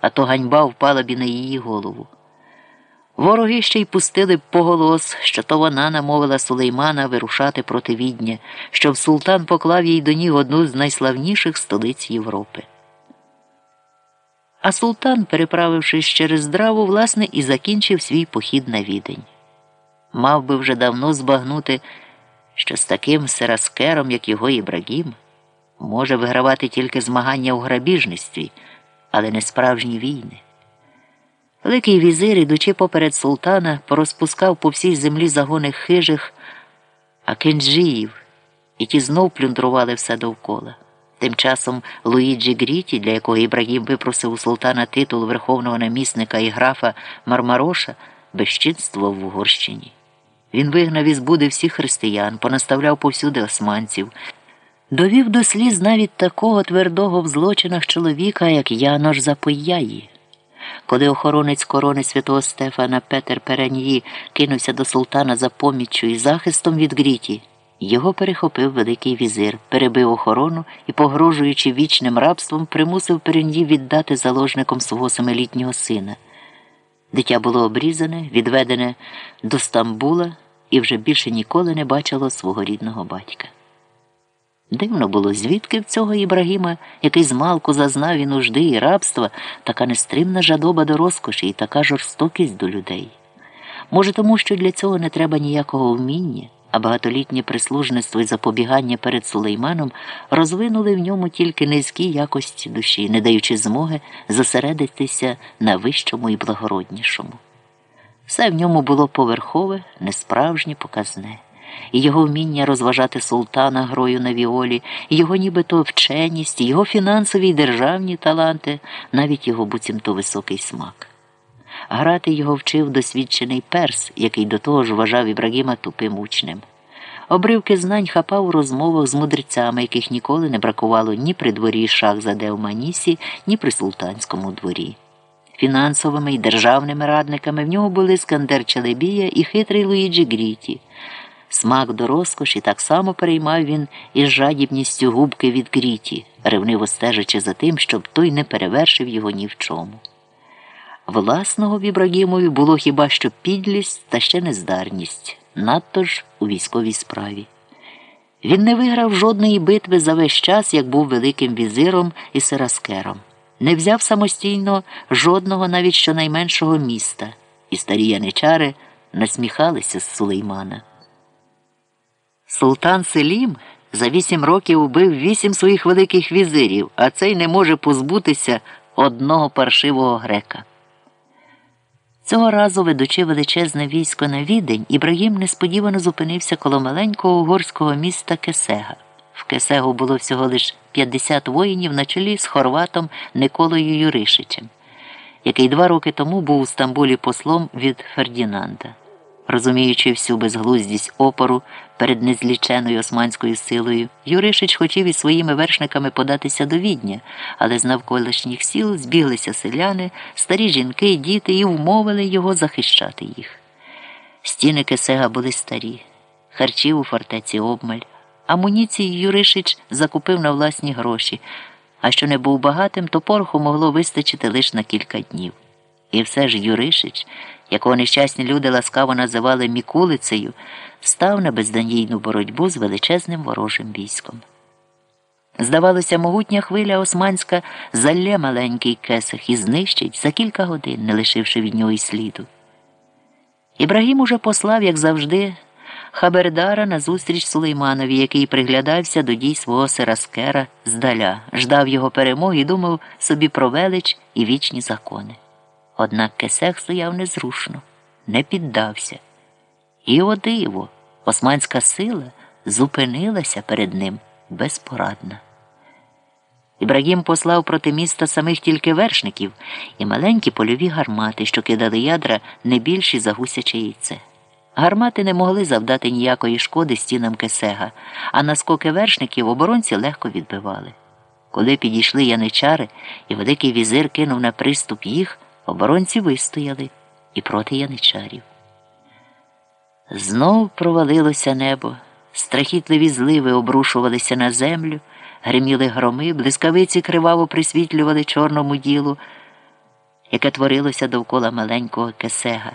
а то ганьба впала б і на її голову. Вороги ще й пустили б поголос, що то вона намовила сулеймана вирушати проти відня, щоб султан поклав їй до ніг одну з найславніших столиць Європи. А султан, переправившись через драву, власне, і закінчив свій похід на відень. Мав би вже давно збагнути, що з таким сераскером, як його Ібрагім, може вигравати тільки змагання у грабіжництві, але не справжні війни. Великий візир, ідучи поперед султана, порозпускав по всій землі загони хижих, акенджіїв, і ті знов плюндрували все довкола. Тим часом Луїджі Гріті, для якого Ібрагім випросив у султана титул верховного намісника і графа Мармароша, безчинствував в Угорщині. Він вигнав із Буди всіх християн, понаставляв повсюди османців, довів до сліз навіть такого твердого в злочинах чоловіка, як Янош Запояї. Коли охоронець корони святого Стефана Петер Переньї кинувся до султана за поміччю і захистом від Гріті, його перехопив Великий візир, перебив охорону і, погрожуючи вічним рабством, примусив Переньї віддати заложником свого семилітнього сина. Дитя було обрізане, відведене до Стамбула і вже більше ніколи не бачило свого рідного батька. Дивно було, звідки в цього Ібрагіма, який змалку зазнав і нужди і рабства, така нестримна жадоба до розкоші і така жорстокість до людей. Може, тому що для цього не треба ніякого вміння, а багатолітнє прислужництво і запобігання перед сулейманом розвинули в ньому тільки низькі якості душі, не даючи змоги зосередитися на вищому і благороднішому. Все в ньому було поверхове, несправжнє, показне і його вміння розважати султана грою на віолі, його нібито вченість, його фінансові й державні таланти, навіть його буцімто високий смак. Грати його вчив досвідчений перс, який до того ж вважав Ібрагіма тупим учнем. Обривки знань хапав у розмовах з мудрецями, яких ніколи не бракувало ні при дворі Шахзаде в Манісі, ні при султанському дворі. Фінансовими і державними радниками в нього були Скандер Челебія і хитрий Луїджі Гріті. Смак до розкоші так само переймав він із жадібністю губки від Гріті, ревниво стежачи за тим, щоб той не перевершив його ні в чому. Власного в Ібрагімові було хіба що підлість та ще нездарність, надто ж у військовій справі. Він не виграв жодної битви за весь час, як був великим візиром і сираскером, не взяв самостійно жодного навіть щонайменшого міста, і старі яничари насміхалися з Сулеймана. Султан Селім за вісім років убив вісім своїх великих візирів, а цей не може позбутися одного паршивого грека. Цього разу, ведучи величезне військо на відень, Ібрагім несподівано зупинився коло маленького угорського міста Кесега. В Кесегу було всього лише 50 воїнів на чолі з хорватом Николою Юришичем, який два роки тому був у Стамбулі послом від Фердінанда. Розуміючи всю безглуздість опору перед незліченою османською силою, Юришич хотів із своїми вершниками податися до відня, але з навколишніх сіл збіглися селяни, старі жінки, діти і вмовили його захищати їх. Стіни Кесега були старі, харчів у фортеці обмаль, амуніції Юришич закупив на власні гроші, а що не був багатим, то пороху могло вистачити лише на кілька днів. І все ж Юришич якого нещасні люди ласкаво називали Мікулицею, став на безданійну боротьбу з величезним ворожим військом. Здавалося, могутня хвиля османська залє маленький кесах і знищить за кілька годин, не лишивши від нього й сліду. Ібрагім уже послав, як завжди, Хабердара на зустріч Сулейманові, який приглядався до дій свого Сераскера здаля, ждав його перемоги і думав собі про велич і вічні закони. Однак кесех стояв незрушно, не піддався. І о диво, османська сила зупинилася перед ним безпорадна. Ібрагім послав проти міста самих тільки вершників і маленькі польові гармати, що кидали ядра не більші за гусяче яйце. Гармати не могли завдати ніякої шкоди стінам кесега, а наскоки вершників оборонці легко відбивали. Коли підійшли яничари, і великий візир кинув на приступ їх. Оборонці вистояли і проти яничарів. Знов провалилося небо, страхітливі зливи обрушувалися на землю, гриміли громи, блискавиці криваво присвітлювали чорному ділу. яке творилося довкола маленького кесега.